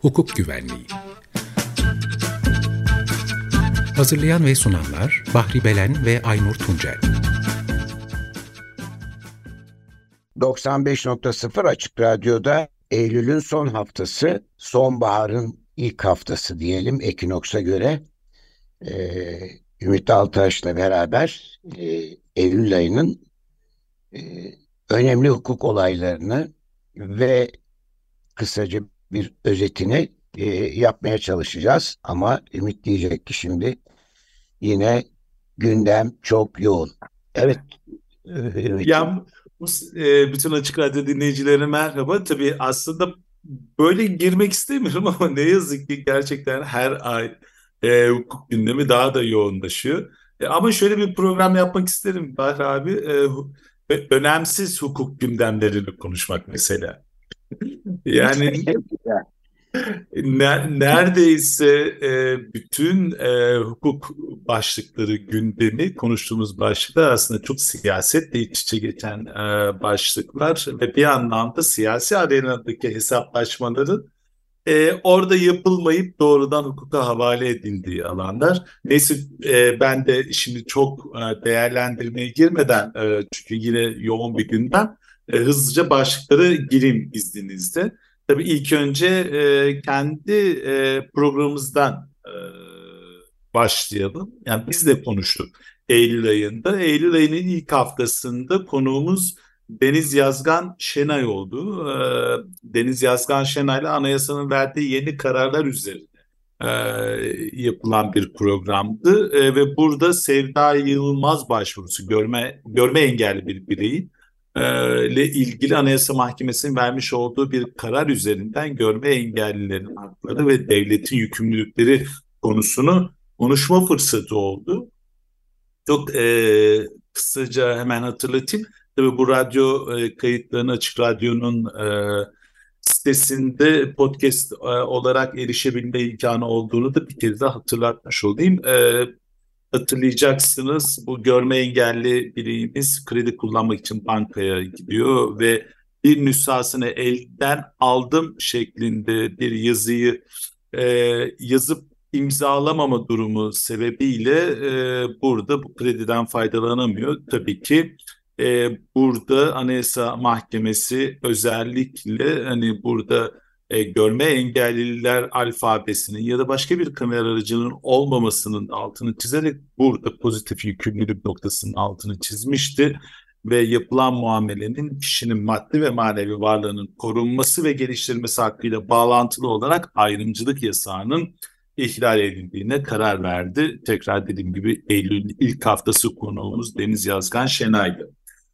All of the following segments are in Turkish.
Hukuk Güvenliği Hazırlayan ve sunanlar Bahri Belen ve Aynur Tuncel 95.0 Açık Radyo'da Eylül'ün son haftası, sonbaharın ilk haftası diyelim Ekinoks'a göre. Ee, Ümit Altaş'la beraber e, Eylül ayının e, önemli hukuk olaylarını ve kısaca bir özetini e, yapmaya çalışacağız. Ama Ümit diyecek ki şimdi yine gündem çok yoğun. Evet. Ümit. Ya e, bütün Açık Radyo dinleyicilerine merhaba. Tabii aslında böyle girmek istemiyorum ama ne yazık ki gerçekten her ay e, hukuk gündemi daha da yoğunlaşıyor. E, ama şöyle bir program yapmak isterim Bahri abi. E, önemsiz hukuk gündemlerini konuşmak mesela. yani neredeyse e, bütün e, hukuk başlıkları gündemi konuştuğumuz başlıklar aslında çok siyasetle iç içe geçen e, başlıklar ve bir anlamda siyasi arenadaki hesaplaşmaların e, orada yapılmayıp doğrudan hukuka havale edildiği alanlar. Neyse e, ben de şimdi çok e, değerlendirmeye girmeden e, çünkü yine yoğun bir gündem e, hızlıca başlıkları gireyim izninizle. Tabii ilk önce e, kendi e, programımızdan e, başlayalım. Yani biz de konuştuk Eylül ayında. Eylül ayının ilk haftasında konuğumuz Deniz Yazgan Şenay oldu. E, Deniz Yazgan Şenay'la anayasanın verdiği yeni kararlar üzerine e, yapılan bir programdı. E, ve burada Sevda Yılmaz başvurusu görme görme engelli bir bireyin ile ilgili Anayasa Mahkemesi'nin vermiş olduğu bir karar üzerinden görme engellilerin hakları ve devletin yükümlülükleri konusunu konuşma fırsatı oldu. Çok e, kısaca hemen hatırlatayım. Tabii bu radyo e, kayıtlarını Açık Radyo'nun e, sitesinde podcast e, olarak erişebilme imkanı olduğunu da bir kez daha hatırlatmış olayım. E, hatırlayacaksınız bu görme engelli bireyimiz kredi kullanmak için bankaya gidiyor ve bir nüshasını elden aldım şeklinde bir yazıyı e, yazıp imzalamama durumu sebebiyle e, burada bu krediden faydalanamıyor. Tabii ki e, burada Anayasa Mahkemesi özellikle hani burada e, görme engelliler alfabesinin ya da başka bir kamera aracının olmamasının altını çizerek burada pozitif yükümlülük noktasının altını çizmişti ve yapılan muamelenin kişinin maddi ve manevi varlığının korunması ve geliştirilmesi hakkıyla bağlantılı olarak ayrımcılık yasağının ihlal edildiğine karar verdi. Tekrar dediğim gibi Eylül ilk haftası konuğumuz Deniz Yazgan Şenay'dı.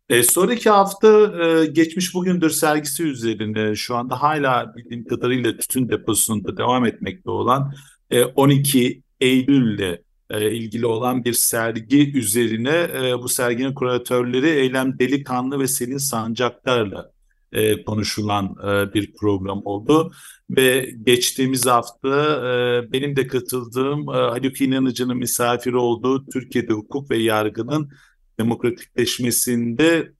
E, sonraki hafta e, Geçmiş Bugündür sergisi üzerine şu anda hala bildiğim kadarıyla tütün deposunda devam etmekte olan e, 12 Eylül'le e, ilgili olan bir sergi üzerine e, bu serginin kuratörleri Eylem Delikanlı ve Selin Sancaktar'la e, konuşulan e, bir program oldu. Ve geçtiğimiz hafta e, benim de katıldığım e, Haluk İnanıcı'nın misafiri olduğu Türkiye'de hukuk ve yargının demokratikleşmesinde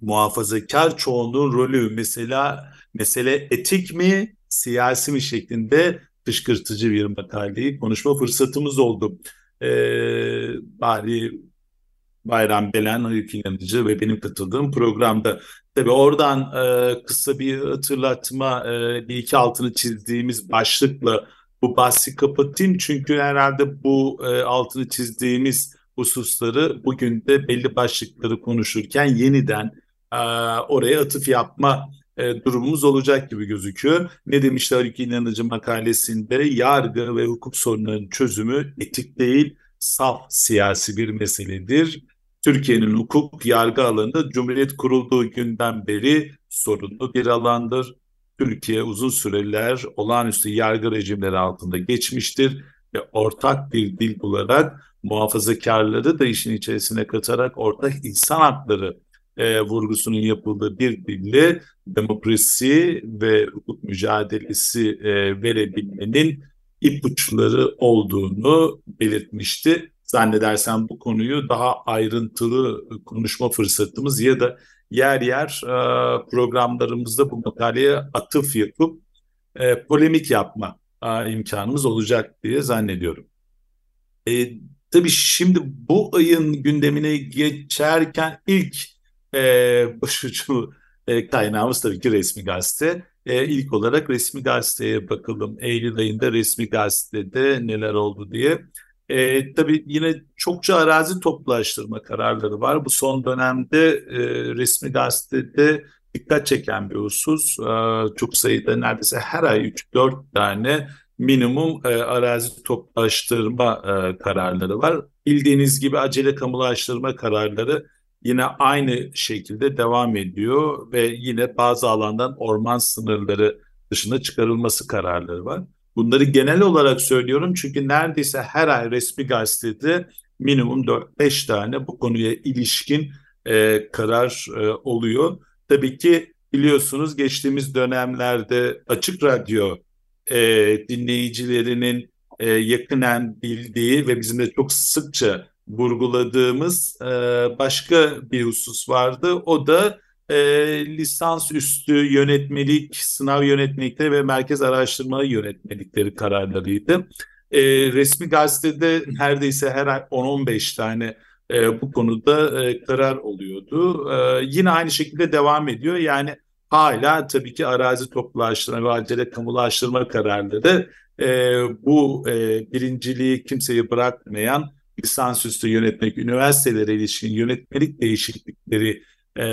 muhafazakar çoğunluğun rolü mesela mesele etik mi siyasi mi şeklinde kışkırtıcı bir makaleyi konuşma fırsatımız oldu. Ee, bari Bayram Belen, Haluk İnanıcı ve benim katıldığım programda. Tabi oradan e, kısa bir hatırlatma, e, bir iki altını çizdiğimiz başlıkla bu bahsi kapatayım. Çünkü herhalde bu e, altını çizdiğimiz hususları bugün de belli başlıkları konuşurken yeniden e, oraya atıf yapma e, durumumuz olacak gibi gözüküyor. Ne demişler Haluk İnanıcı makalesinde yargı ve hukuk sorunlarının çözümü etik değil saf siyasi bir meseledir. Türkiye'nin hukuk yargı alanı Cumhuriyet kurulduğu günden beri sorunlu bir alandır. Türkiye uzun süreler olağanüstü yargı rejimleri altında geçmiştir ve ortak bir dil bularak muhafazakarları da işin içerisine katarak ortak insan hakları e, vurgusunun yapıldığı bir dille demokrasi ve hukuk mücadelesi e, verebilmenin ipuçları olduğunu belirtmişti. zannedersem bu konuyu daha ayrıntılı konuşma fırsatımız ya da yer yer e, programlarımızda bu makaleye atıf yapıp e, polemik yapma e, imkanımız olacak diye zannediyorum. E, tabii şimdi bu ayın gündemine geçerken ilk e, başucu e, kaynağımız tabii ki resmi gazete. E, ilk olarak resmi gazeteye bakalım. Eylül ayında resmi gazetede neler oldu diye. E, tabii yine çokça arazi toplaştırma kararları var. Bu son dönemde e, resmi gazetede dikkat çeken bir husus. E, çok sayıda neredeyse her ay 3-4 tane minimum e, arazi toplaştırma e, kararları var. Bildiğiniz gibi acele kamulaştırma kararları yine aynı şekilde devam ediyor ve yine bazı alandan orman sınırları dışına çıkarılması kararları var. Bunları genel olarak söylüyorum çünkü neredeyse her ay resmi gazetede minimum 4-5 tane bu konuya ilişkin e, karar e, oluyor. Tabii ki biliyorsunuz geçtiğimiz dönemlerde Açık Radyo e, dinleyicilerinin e, yakinen bildiği ve bizim de çok sıkça vurguladığımız e, başka bir husus vardı. O da e, lisans üstü yönetmelik, sınav yönetmelikleri ve merkez araştırma yönetmelikleri kararlarıydı. E, resmi gazetede neredeyse her ay 10-15 tane e, bu konuda e, karar oluyordu. E, yine aynı şekilde devam ediyor. Yani hala tabii ki arazi toplulaştırma ve acele kamulaştırma kararları e, bu e, birinciliği kimseyi bırakmayan lisansüstü yönetmek, üniversitelere ilişkin yönetmelik değişiklikleri e,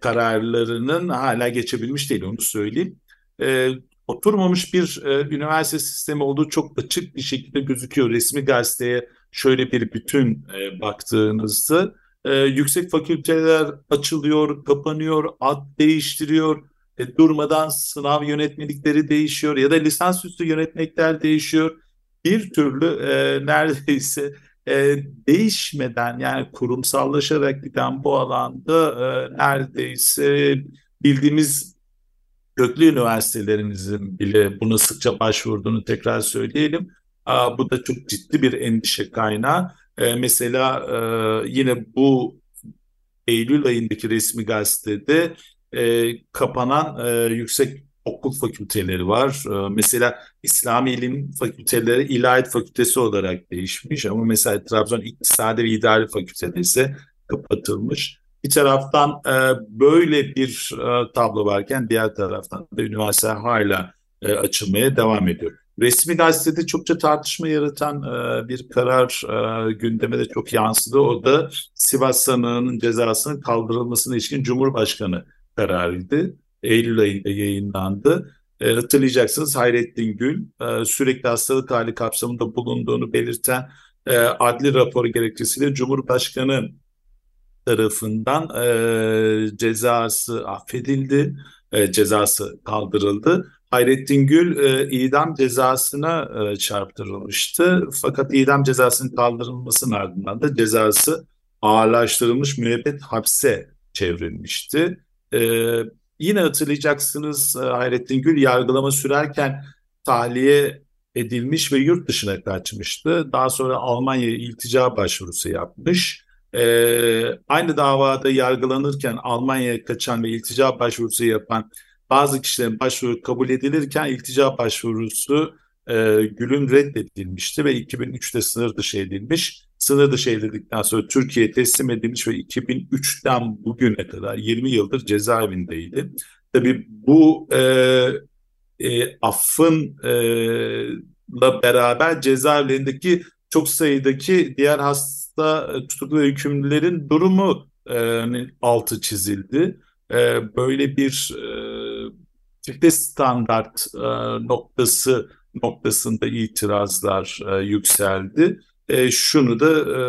kararlarının hala geçebilmiş değil onu söyleyeyim. E, oturmamış bir e, üniversite sistemi olduğu çok açık bir şekilde gözüküyor. Resmi gazeteye şöyle bir bütün e, baktığınızda e, yüksek fakülteler açılıyor, kapanıyor, ad değiştiriyor, e, durmadan sınav yönetmelikleri değişiyor ya da lisansüstü yönetmekler değişiyor. Bir türlü e, neredeyse e, değişmeden yani kurumsallaşarak giden bu alanda e, neredeyse bildiğimiz köklü üniversitelerimizin bile buna sıkça başvurduğunu tekrar söyleyelim. Aa, bu da çok ciddi bir endişe kaynağı. E, mesela e, yine bu Eylül ayındaki resmi gazetede e, kapanan e, yüksek okul fakülteleri var. Ee, mesela İslami ilim fakülteleri ilahiyat fakültesi olarak değişmiş ama mesela Trabzon İktisadi ve İdari Fakültesi kapatılmış. Bir taraftan e, böyle bir e, tablo varken diğer taraftan da üniversite hala e, açılmaya devam ediyor. Resmi gazetede çokça tartışma yaratan bir karar gündeme de çok yansıdı. O da Sivas sanığının cezasının kaldırılmasına ilişkin Cumhurbaşkanı kararıydı. Eylül ayında yayınlandı. E, hatırlayacaksınız Hayrettin Gül e, sürekli hastalık hali kapsamında bulunduğunu belirten e, adli rapor gerekçesiyle Cumhurbaşkanı tarafından e, cezası affedildi, e, cezası kaldırıldı. Hayrettin Gül e, idam cezasına e, çarptırılmıştı. Fakat idam cezasının kaldırılmasının ardından da cezası ağırlaştırılmış müebbet hapse çevrilmişti. E, Yine hatırlayacaksınız e, Hayrettin Gül yargılama sürerken tahliye edilmiş ve yurt dışına kaçmıştı. Daha sonra Almanya'ya iltica başvurusu yapmış. Ee, aynı davada yargılanırken Almanya'ya kaçan ve iltica başvurusu yapan bazı kişilerin başvuru kabul edilirken iltica başvurusu e, Gül'ün reddedilmişti ve 2003'te sınır dışı edilmiş sınır dışı edildikten sonra Türkiye'ye teslim edilmiş ve 2003'ten bugüne kadar 20 yıldır cezaevindeydi. Tabii bu e, e, affın e, beraber cezaevlerindeki çok sayıdaki diğer hasta e, tutuklu hükümlülerin durumu e, altı çizildi. E, böyle bir e, çifte standart e, noktası noktasında itirazlar e, yükseldi. E, şunu da e,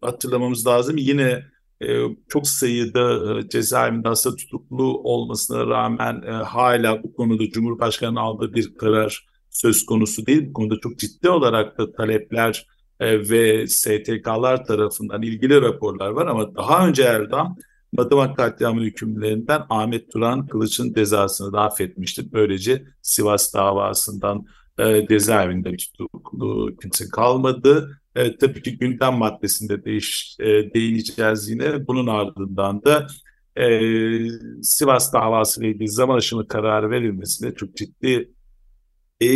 hatırlamamız lazım. Yine e, çok sayıda e, cezaevinde hasta tutuklu olmasına rağmen e, hala bu konuda Cumhurbaşkanı'nın aldığı bir karar söz konusu değil. Bu konuda çok ciddi olarak da talepler e, ve STK'lar tarafından ilgili raporlar var ama daha önce Erdem Madımak katliamı hükümlerinden Ahmet Turan Kılıç'ın cezasını da affetmişti. Böylece Sivas davasından e, cezaevinde tutuklu kimse kalmadı. E, tabii ki gündem maddesinde değiş, e, değineceğiz yine. Bunun ardından da e, Sivas davası ile ilgili zaman aşımı kararı verilmesine çok ciddi e,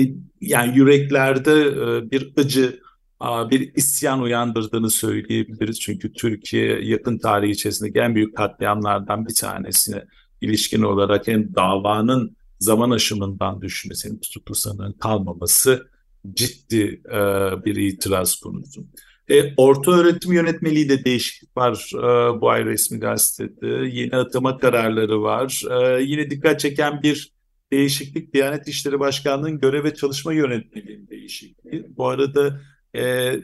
yani yüreklerde e, bir acı, bir isyan uyandırdığını söyleyebiliriz. Çünkü Türkiye yakın tarihi içerisinde en büyük katliamlardan bir tanesine ilişkin olarak hem davanın zaman aşımından düşmesi, tutuklu sanığın kalmaması ciddi e, bir itiraz konusu. E, orta öğretim yönetmeliği de değişiklik var e, bu ay resmi gazetede. Yeni atama kararları var. E, yine dikkat çeken bir değişiklik Diyanet İşleri Başkanlığı'nın görev ve çalışma yönetmeliğinin değişikliği. Bu arada e,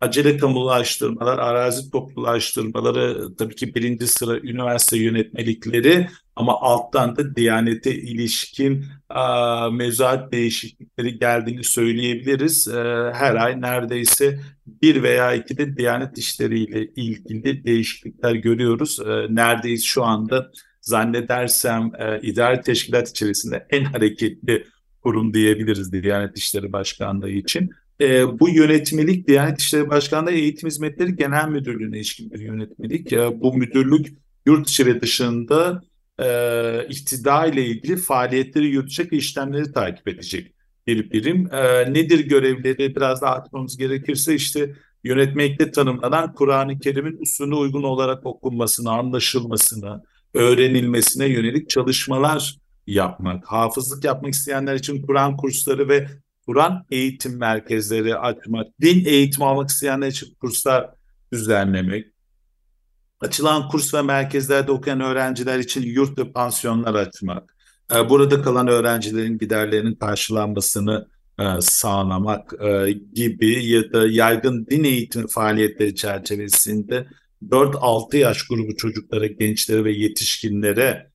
acele kamulaştırmalar, arazi toplulaştırmaları tabii ki birinci sıra üniversite yönetmelikleri ama alttan da Diyanet'e ilişkin a, mevzuat değişiklikleri geldiğini söyleyebiliriz. E, her ay neredeyse bir veya iki de Diyanet işleriyle ilgili değişiklikler görüyoruz. E, neredeyiz şu anda zannedersem e, idari teşkilat içerisinde en hareketli kurum diyebiliriz Diyanet İşleri Başkanlığı için. E, bu yönetmelik Diyanet İşleri Başkanlığı Eğitim Hizmetleri Genel Müdürlüğü'ne ilişkin bir yönetmelik. E, bu müdürlük yurt içi ve dışında e, iktida ile ilgili faaliyetleri yürütecek işlemleri takip edecek bir birim. E, nedir görevleri biraz daha açmamız gerekirse işte yönetmekte tanımlanan Kur'an-ı Kerim'in usulüne uygun olarak okunmasını, anlaşılmasını, öğrenilmesine yönelik çalışmalar yapmak, hafızlık yapmak isteyenler için Kur'an kursları ve Kur'an eğitim merkezleri açmak, din eğitimi almak isteyenler için kurslar düzenlemek, açılan kurs ve merkezlerde okuyan öğrenciler için yurt ve pansiyonlar açmak, e, burada kalan öğrencilerin giderlerinin karşılanmasını e, sağlamak e, gibi ya da yaygın din eğitimi faaliyetleri çerçevesinde 4-6 yaş grubu çocuklara, gençlere ve yetişkinlere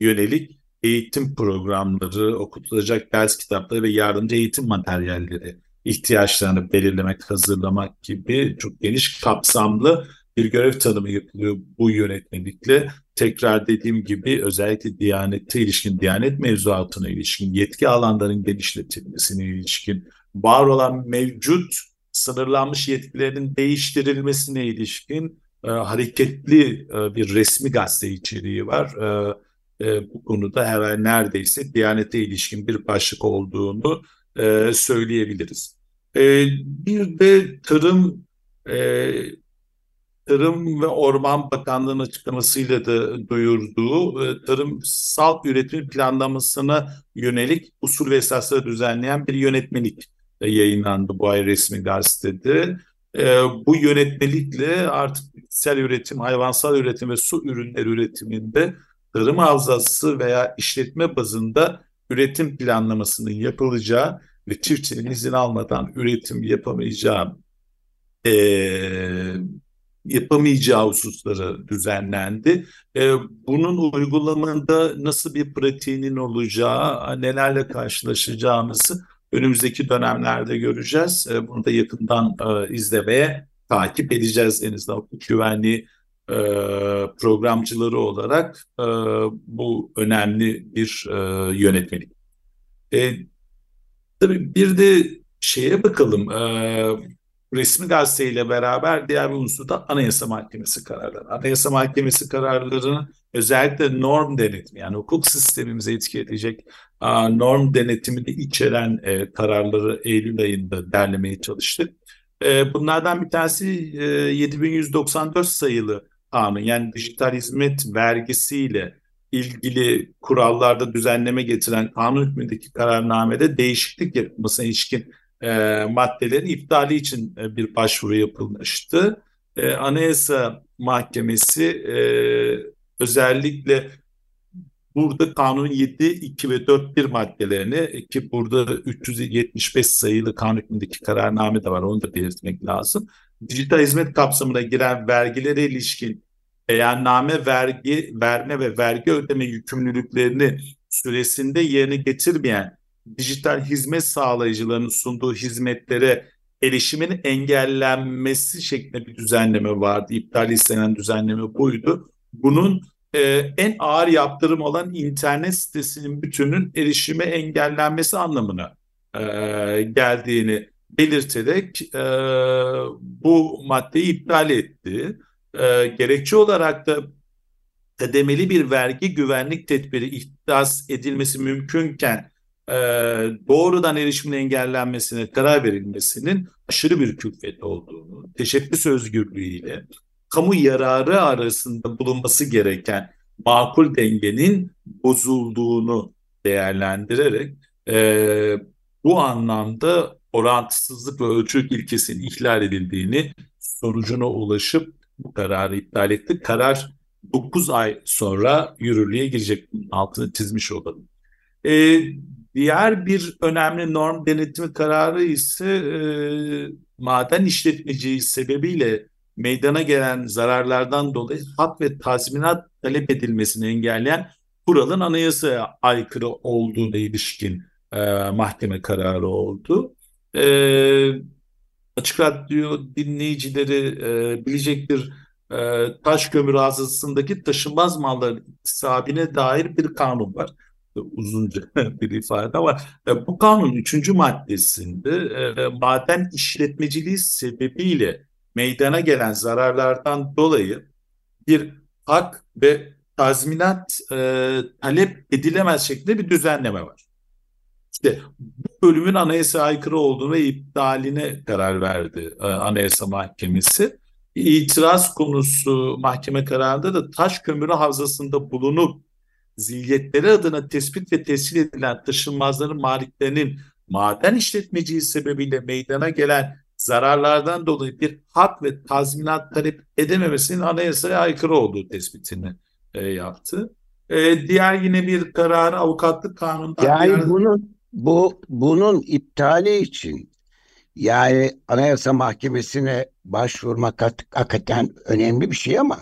yönelik eğitim programları, okutulacak ders kitapları ve yardımcı eğitim materyalleri ihtiyaçlarını belirlemek, hazırlamak gibi çok geniş kapsamlı bir görev tanımı yapılıyor bu yönetmelikle. Tekrar dediğim gibi özellikle Diyanet'e ilişkin, Diyanet mevzuatına ilişkin, yetki alanların genişletilmesine ilişkin, var olan mevcut sınırlanmış yetkilerin değiştirilmesine ilişkin e, hareketli e, bir resmi gazete içeriği var. E, e, bu konuda herhalde neredeyse Diyanet'e ilişkin bir başlık olduğunu e, söyleyebiliriz. E, bir de tarım e, Tarım ve Orman Bakanlığı'nın açıklamasıyla da duyurduğu e, tarımsal üretim planlamasına yönelik usul ve esasları düzenleyen bir yönetmelik e, yayınlandı bu ay resmi gazetede. E, bu yönetmelikle artık bitkisel üretim, hayvansal üretim ve su ürünleri üretiminde tarım havzası veya işletme bazında üretim planlamasının yapılacağı ve çiftçinin izin almadan üretim yapamayacağı e, yapamayacağı hususları düzenlendi. E, bunun uygulamında nasıl bir pratiğinin olacağı, nelerle karşılaşacağımızı önümüzdeki dönemlerde göreceğiz. E, bunu da yakından e, izlemeye, takip edeceğiz Deniz Hukuk Güvenliği e, programcıları olarak e, bu önemli bir e, yönetmelik. E, tabii bir de şeye bakalım. E, resmi gazeteyle beraber diğer bir unsur da Anayasa Mahkemesi kararları. Anayasa Mahkemesi kararlarının özellikle norm denetimi yani hukuk sistemimize etki edecek norm denetimini içeren e, kararları Eylül ayında derlemeye çalıştık. E, bunlardan bir tanesi 7194 e, sayılı kanun yani dijital hizmet vergisiyle ilgili kurallarda düzenleme getiren kanun hükmündeki kararnamede değişiklik yapılmasına ilişkin e, maddelerin iptali için e, bir başvuru yapılmıştı. E, Anayasa Mahkemesi e, özellikle burada kanunun 7, 2 ve 4, 1 maddelerini ki burada 375 sayılı kanun hükmündeki kararname de var onu da belirtmek lazım. Dijital hizmet kapsamına giren vergilere ilişkin beyanname vergi verme ve vergi ödeme yükümlülüklerini süresinde yerine getirmeyen dijital hizmet sağlayıcılarının sunduğu hizmetlere erişimin engellenmesi şeklinde bir düzenleme vardı. İptal istenen düzenleme buydu. Bunun e, en ağır yaptırım olan internet sitesinin bütünün erişime engellenmesi anlamına e, geldiğini belirterek e, bu maddeyi iptal etti. E, gerekçe olarak da kademeli bir vergi güvenlik tedbiri ihdas edilmesi mümkünken e, doğrudan erişimin engellenmesine karar verilmesinin aşırı bir külfet olduğunu, teşebbüs özgürlüğüyle kamu yararı arasında bulunması gereken makul dengenin bozulduğunu değerlendirerek e, bu anlamda orantısızlık ve ölçülük ilkesinin ihlal edildiğini sonucuna ulaşıp bu kararı iptal etti. Karar 9 ay sonra yürürlüğe girecek. Altını çizmiş olalım. E, diğer bir önemli norm denetimi kararı ise e, maden işletmeciliği sebebiyle meydana gelen zararlardan dolayı hak ve tazminat talep edilmesini engelleyen kuralın anayasaya aykırı olduğuna ilişkin e, mahkeme kararı oldu. E, açık radyo dinleyicileri e, bilecektir e, taş kömür havzasındaki taşınmaz malların iktisabine dair bir kanun var. Uzunca bir ifade var. E, bu kanun üçüncü maddesinde e, maden işletmeciliği sebebiyle meydana gelen zararlardan dolayı bir hak ve tazminat e, talep edilemez şekilde bir düzenleme var. İşte bu bölümün anayasa aykırı olduğunu ve iptaline karar verdi e, Anayasa Mahkemesi. İtiraz konusu mahkeme kararında da taş kömürü havzasında bulunup zilyetleri adına tespit ve tescil edilen taşınmazların maliklerinin maden işletmeciliği sebebiyle meydana gelen zararlardan dolayı bir hak ve tazminat talep edememesinin anayasaya aykırı olduğu tespitini e, yaptı. E, diğer yine bir kararı avukatlık kanununda. Yani diğer... bunun bu bunun iptali için yani Anayasa Mahkemesi'ne başvurmak hakikaten önemli bir şey ama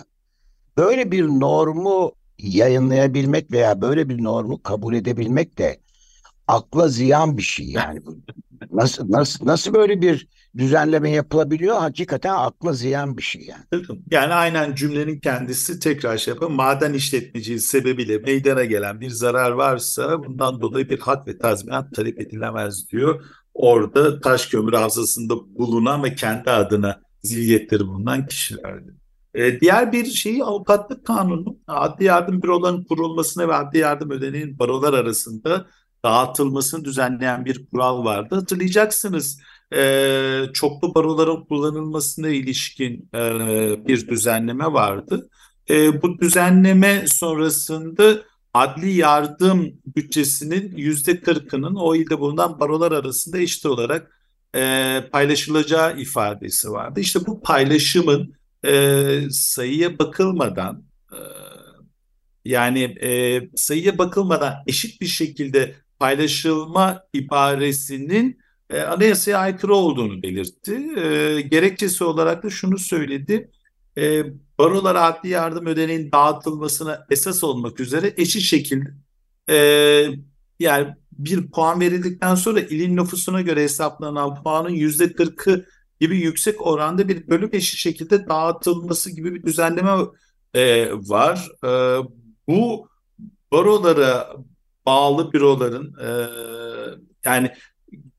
böyle bir normu yayınlayabilmek veya böyle bir normu kabul edebilmek de akla ziyan bir şey yani. Nasıl nasıl nasıl böyle bir düzenleme yapılabiliyor? Hakikaten akla ziyan bir şey yani. Yani aynen cümlenin kendisi tekrar şey yapın. Maden işletmeciliği sebebiyle meydana gelen bir zarar varsa bundan dolayı bir hak ve tazminat talep edilemez diyor. Orada taş kömür havzasında bulunan ve kendi adına zilyetleri bulunan kişilerdi. Ee, diğer bir şeyi avukatlık kanunu adli yardım bürolarının kurulmasına ve adli yardım ödeneğin barolar arasında dağıtılmasını düzenleyen bir kural vardı. Hatırlayacaksınız e, çoklu baroların kullanılmasına ilişkin e, bir düzenleme vardı. E, bu düzenleme sonrasında adli yardım bütçesinin yüzde kırkının o ilde bulunan barolar arasında eşit olarak e, paylaşılacağı ifadesi vardı. İşte bu paylaşımın e, sayıya bakılmadan e, yani e, sayıya bakılmadan eşit bir şekilde paylaşılma ibaresinin e, anayasaya aykırı olduğunu belirtti. E, gerekçesi olarak da şunu söyledi. E, barolara adli yardım ödeneğinin dağıtılmasına esas olmak üzere eşit şekilde e, yani bir puan verildikten sonra ilin nüfusuna göre hesaplanan puanın yüzde kırkı gibi yüksek oranda bir bölüm eşit şekilde dağıtılması gibi bir düzenleme e, var. E, bu barolara bağlı büroların e, yani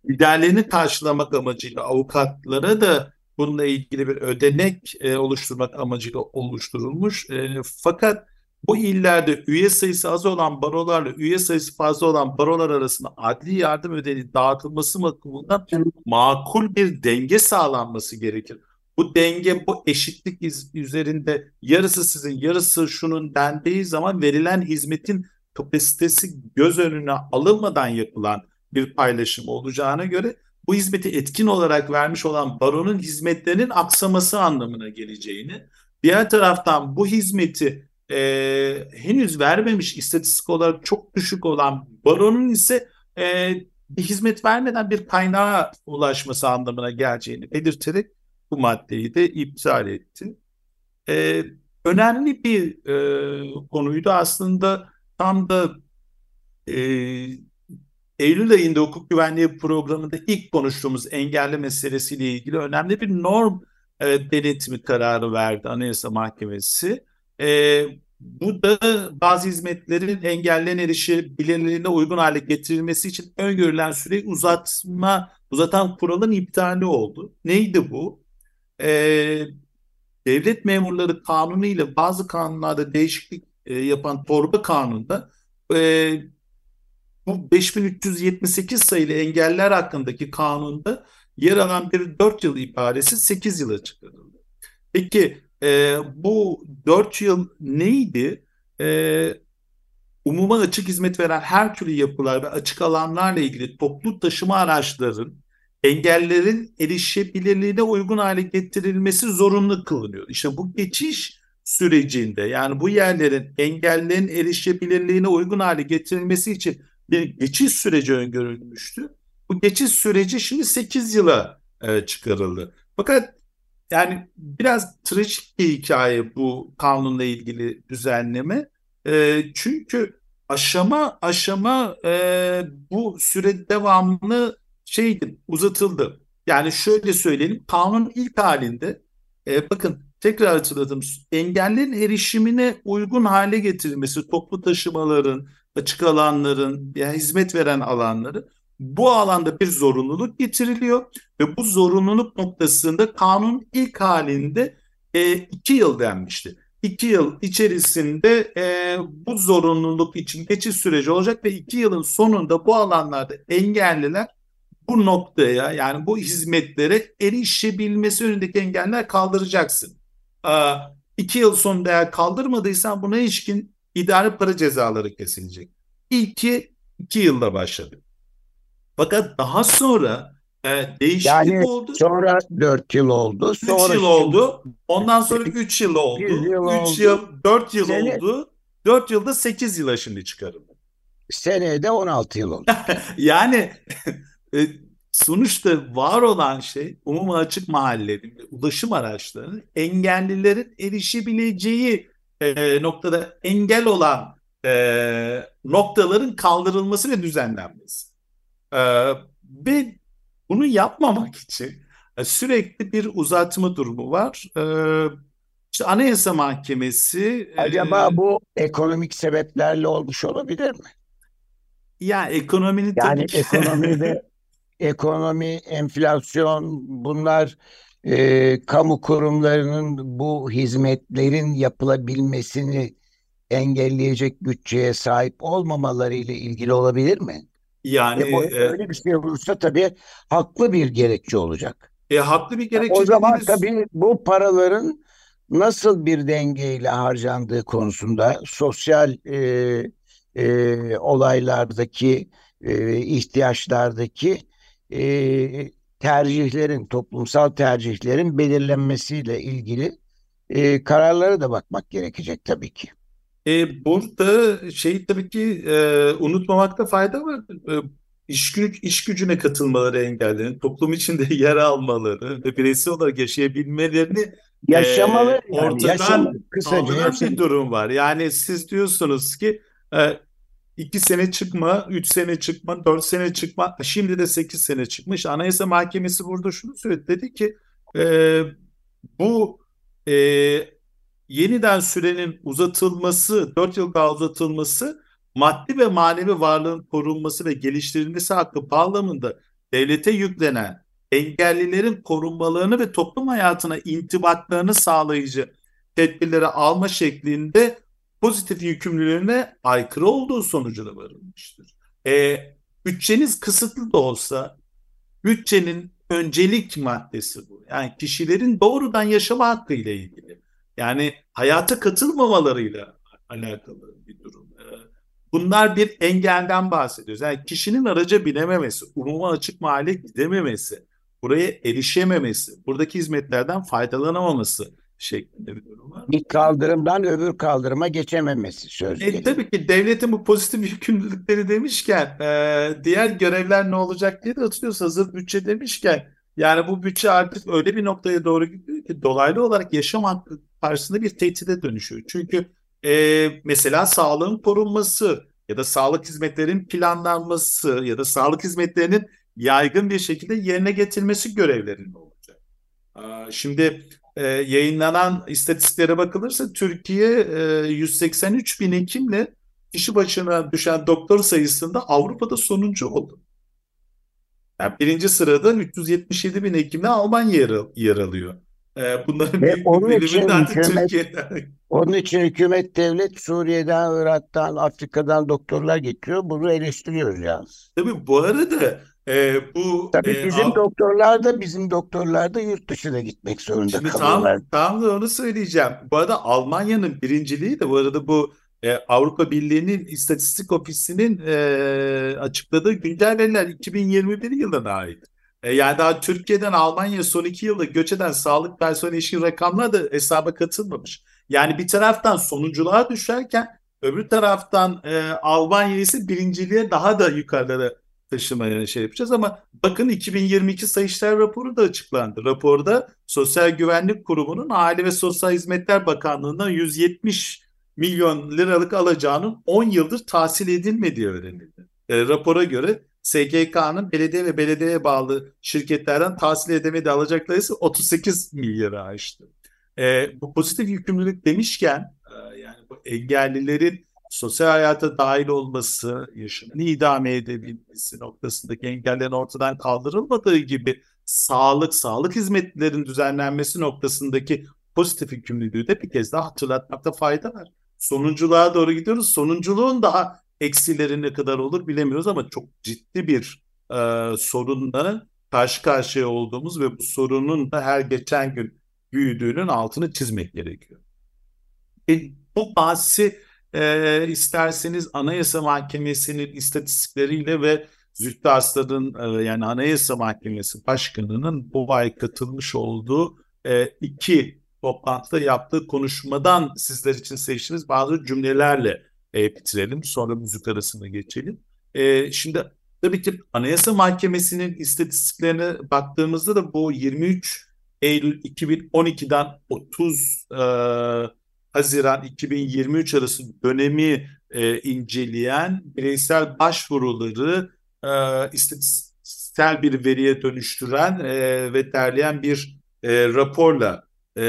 giderlerini karşılamak amacıyla avukatlara da bununla ilgili bir ödenek e, oluşturmak amacıyla oluşturulmuş. E, fakat bu illerde üye sayısı az olan barolarla üye sayısı fazla olan barolar arasında adli yardım ödeneği dağıtılması bakımından makul bir denge sağlanması gerekir. Bu denge, bu eşitlik üzerinde yarısı sizin, yarısı şunun dendiği zaman verilen hizmetin kapasitesi göz önüne alınmadan yapılan bir paylaşım olacağına göre bu hizmeti etkin olarak vermiş olan baronun hizmetlerinin aksaması anlamına geleceğini, diğer taraftan bu hizmeti e, henüz vermemiş istatistik olarak çok düşük olan baronun ise e, bir hizmet vermeden bir kaynağa ulaşması anlamına geleceğini belirterek bu maddeyi de iptal etti. E, önemli bir e, konuydu aslında tam da e, Eylül ayında hukuk güvenliği programında ilk konuştuğumuz engelli meselesiyle ilgili önemli bir norm e, denetimi kararı verdi Anayasa Mahkemesi. E, bu da bazı hizmetlerin engelleyen erişebilirliğine uygun hale getirilmesi için öngörülen süreyi uzatma uzatan kuralın iptali oldu. Neydi bu? Ee, devlet memurları kanunu ile bazı kanunlarda değişiklik e, yapan torba kanunda e, bu 5378 sayılı engeller hakkındaki kanunda yer alan bir 4 yıl ibaresi 8 yıla çıkarıldı. Peki e, bu 4 yıl neydi? E, umuma açık hizmet veren her türlü yapılar ve açık alanlarla ilgili toplu taşıma araçların engellerin erişebilirliğine uygun hale getirilmesi zorunlu kılınıyor. İşte bu geçiş sürecinde yani bu yerlerin engellerin erişebilirliğine uygun hale getirilmesi için bir geçiş süreci öngörülmüştü. Bu geçiş süreci şimdi 8 yıla e, çıkarıldı. Fakat yani biraz trajik bir hikaye bu kanunla ilgili düzenleme. E, çünkü aşama aşama e, bu süre devamlı şeydi uzatıldı. Yani şöyle söyleyelim kanun ilk halinde e, bakın tekrar hatırladım engellerin erişimine uygun hale getirilmesi toplu taşımaların açık alanların yani hizmet veren alanları bu alanda bir zorunluluk getiriliyor ve bu zorunluluk noktasında kanun ilk halinde e, iki yıl denmişti. İki yıl içerisinde e, bu zorunluluk için geçiş süreci olacak ve iki yılın sonunda bu alanlarda engelliler bu noktaya yani bu hizmetlere erişebilmesi önündeki engeller kaldıracaksın. Ee, iki yıl sonunda eğer kaldırmadıysan buna ilişkin idari para cezaları kesilecek. İlki iki yılda başladı. Fakat daha sonra e, değişiklik yani oldu. Sonra dört yıl oldu. Sonra 3 yıl oldu. Ondan sonra üç yıl oldu. Üç yıl, dört yıl Sene, oldu. Dört yılda sekiz yıla şimdi çıkarıldı. Seneye de on altı yıl oldu. yani e, sonuçta var olan şey umum açık mahallelerin ulaşım araçlarının engellilerin erişebileceği e, noktada engel olan e, noktaların kaldırılması ve düzenlenmesi. E, ve bunu yapmamak için e, sürekli bir uzatma durumu var. E, işte Anayasa Mahkemesi... Acaba e, bu ekonomik sebeplerle olmuş olabilir mi? Ya ekonominin yani tabii ekonomide ekonomi, enflasyon bunlar e, kamu kurumlarının bu hizmetlerin yapılabilmesini engelleyecek bütçeye sahip olmamaları ile ilgili olabilir mi? Yani e, bu, e, öyle bir şey olursa tabii haklı bir gerekçe olacak. E, haklı bir gerekçe. O zaman dediğiniz... tabii bu paraların nasıl bir dengeyle harcandığı konusunda sosyal e, e, olaylardaki e, ihtiyaçlardaki e, tercihlerin, toplumsal tercihlerin belirlenmesiyle ilgili e, kararlara da bakmak gerekecek tabii ki. E, burada şey tabii ki e, unutmamakta fayda var. E, iş, güc iş gücüne katılmaları engellerin, toplum içinde yer almaları ve bireysel olarak yaşayabilmelerini yaşamalı e, yani, ortadan yaşamalı. Kısaca bir durum var. Yani siz diyorsunuz ki e, 2 sene çıkma, 3 sene çıkma, 4 sene çıkma, şimdi de 8 sene çıkmış. Anayasa Mahkemesi burada şunu söyledi. Dedi ki e, bu e, yeniden sürenin uzatılması, 4 yıl daha uzatılması maddi ve manevi varlığın korunması ve geliştirilmesi hakkı bağlamında devlete yüklenen engellilerin korunmalarını ve toplum hayatına intibatlarını sağlayıcı tedbirleri alma şeklinde pozitif yükümlülüğüne aykırı olduğu sonucuna varılmıştır. E, bütçeniz kısıtlı da olsa bütçenin öncelik maddesi bu. Yani kişilerin doğrudan yaşama hakkı ile ilgili. Yani hayata katılmamalarıyla alakalı bir durum. E, bunlar bir engelden bahsediyoruz. Yani kişinin araca binememesi, umuma açık mahalle gidememesi, buraya erişememesi, buradaki hizmetlerden faydalanamaması şeklinde bir durum var. Bir kaldırımdan öbür kaldırıma geçememesi söz e, Tabii ki devletin bu pozitif yükümlülükleri demişken e, diğer görevler ne olacak diye de hatırlıyoruz hazır bütçe demişken yani bu bütçe artık öyle bir noktaya doğru gidiyor ki dolaylı olarak yaşam hakkı karşısında bir tehdide dönüşüyor. Çünkü e, mesela sağlığın korunması ya da sağlık hizmetlerinin planlanması ya da sağlık hizmetlerinin yaygın bir şekilde yerine getirilmesi görevlerinde olacak. Şimdi e, yayınlanan istatistiklere bakılırsa Türkiye e, 183 bin hekimle kişi başına düşen doktor sayısında Avrupa'da sonuncu oldu. Yani birinci sırada 377 bin hekimle Almanya yer, yer alıyor. E, bunların Ve büyük onun için hükümet- Türkiye'den. Onun için hükümet devlet Suriye'den, Irak'tan, Afrika'dan doktorlar getiriyor. Bunu eleştiriyoruz yalnız. Tabii bu arada e, bu Tabii e, bizim Av- doktorlar da bizim doktorlar da yurt dışına gitmek zorunda Şimdi kalıyorlar. tam, tam da onu söyleyeceğim. Bu arada Almanya'nın birinciliği de bu arada bu e, Avrupa Birliği'nin İstatistik Ofisi'nin e, açıkladığı güncel veriler 2021 yılına ait. E, yani daha Türkiye'den Almanya'ya son iki yılda göç eden sağlık personeli ilişkin rakamlar da hesaba katılmamış. Yani bir taraftan sonunculuğa düşerken öbür taraftan e, Almanya ise birinciliğe daha da yukarılara taşımaya şey yapacağız ama bakın 2022 Sayıştay raporu da açıklandı. Raporda Sosyal Güvenlik Kurumu'nun Aile ve Sosyal Hizmetler Bakanlığı'ndan 170 milyon liralık alacağının 10 yıldır tahsil edilmediği öğrenildi. E, rapora göre SGK'nın belediye ve belediyeye bağlı şirketlerden tahsil edemediği alacakları ise 38 milyara aştı. E, bu pozitif yükümlülük demişken e, yani bu engellilerin sosyal hayata dahil olması, yaşamını idame edebilmesi noktasındaki engellerin ortadan kaldırılmadığı gibi sağlık, sağlık hizmetlerinin düzenlenmesi noktasındaki pozitif yükümlülüğü de bir kez daha hatırlatmakta fayda var. Sonunculuğa doğru gidiyoruz. Sonunculuğun daha eksileri ne kadar olur bilemiyoruz ama çok ciddi bir e, sorunla karşı karşıya olduğumuz ve bu sorunun da her geçen gün büyüdüğünün altını çizmek gerekiyor. E, bu bahsi e, isterseniz Anayasa Mahkemesi'nin istatistikleriyle ve Zühtü Aslan'ın e, yani Anayasa Mahkemesi Başkanı'nın bu ay katılmış olduğu e, iki toplantıda yaptığı konuşmadan sizler için seçtiğimiz bazı cümlelerle e, bitirelim. Sonra müzik arasına geçelim. E, şimdi tabii ki Anayasa Mahkemesi'nin istatistiklerine baktığımızda da bu 23 Eylül 2012'den 30 e, Haziran 2023 arası dönemi e, inceleyen bireysel başvuruları e, istatistiksel bir veriye dönüştüren e, ve derleyen bir e, raporla e,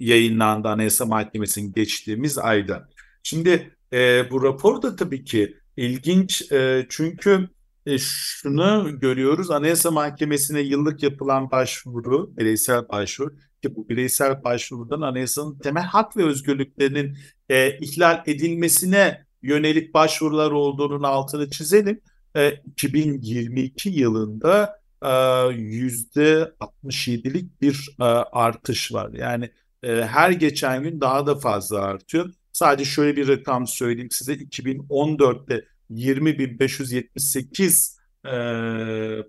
yayınlandı Anayasa Mahkemesi'nin geçtiğimiz ayda. Şimdi e, bu rapor da tabii ki ilginç e, çünkü e, şunu görüyoruz Anayasa Mahkemesi'ne yıllık yapılan başvuru, bireysel başvuru ki bu bireysel başvurudan anayasanın temel hak ve özgürlüklerinin e, ihlal edilmesine yönelik başvurular olduğunun altını çizelim. E, 2022 yılında e, yüzde 67'lik bir e, artış var. Yani e, her geçen gün daha da fazla artıyor. Sadece şöyle bir rakam söyleyeyim size. 2014'te 20.578 e,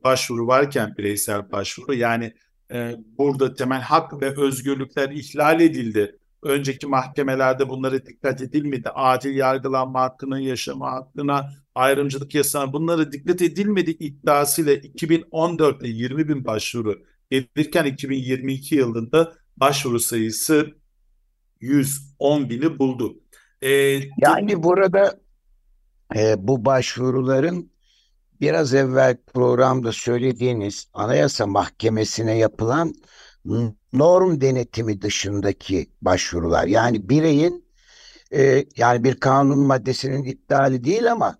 başvuru varken bireysel başvuru yani e, burada temel hak ve özgürlükler ihlal edildi. Önceki mahkemelerde bunlara dikkat edilmedi. Adil yargılanma hakkına, yaşama hakkına, ayrımcılık yasağına bunlara dikkat edilmedi iddiasıyla 2014'te 20 bin başvuru gelirken 2022 yılında başvuru sayısı 110 bini buldu. Ee, yani burada e, bu başvuruların biraz evvel programda söylediğiniz Anayasa Mahkemesi'ne yapılan norm denetimi dışındaki başvurular. Yani bireyin e, yani bir kanun maddesinin iptali değil ama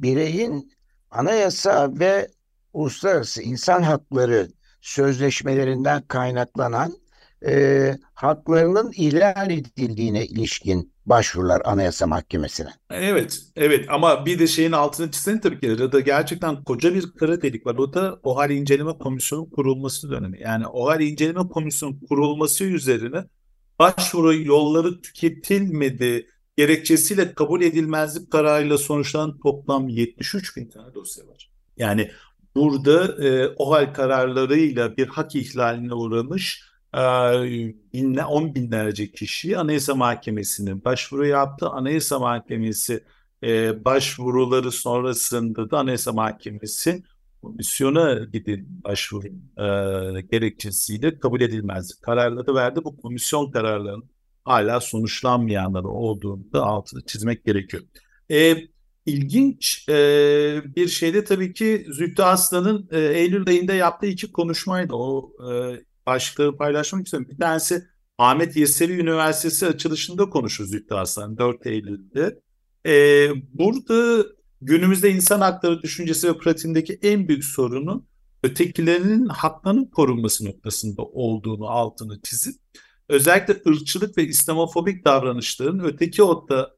bireyin anayasa ve uluslararası insan hakları sözleşmelerinden kaynaklanan e, haklarının ihlal edildiğine ilişkin başvurular Anayasa Mahkemesi'ne. Evet, evet ama bir de şeyin altını çizelim tabii ki. Arada gerçekten koca bir kara delik var. O da OHAL İnceleme Komisyonu kurulması dönemi. Yani OHAL İnceleme Komisyonu kurulması üzerine başvuru yolları tüketilmedi gerekçesiyle kabul edilmezlik kararıyla sonuçlanan toplam 73 bin tane dosya var. Yani burada e, OHAL kararlarıyla bir hak ihlaline uğramış binle, on binlerce kişi Anayasa Mahkemesi'ne başvuru yaptı. Anayasa Mahkemesi e, başvuruları sonrasında da Anayasa Mahkemesi komisyona gidin başvuru e, gerekçesiyle kabul edilmez. Kararları verdi. Bu komisyon kararlarının hala sonuçlanmayanları olduğunu da altını çizmek gerekiyor. E, ilginç e, bir şeyde tabii ki Zühtü Aslan'ın e, Eylül ayında yaptığı iki konuşmaydı. O e, başlıkları paylaşmak istiyorum. Bir tanesi Ahmet Yesevi Üniversitesi açılışında konuşuruz iddiasından 4 Eylül'de. Ee, burada günümüzde insan hakları düşüncesi ve pratiğindeki en büyük sorunu ötekilerinin haklarının korunması noktasında olduğunu altını çizip özellikle ırkçılık ve İslamofobik davranışların öteki otta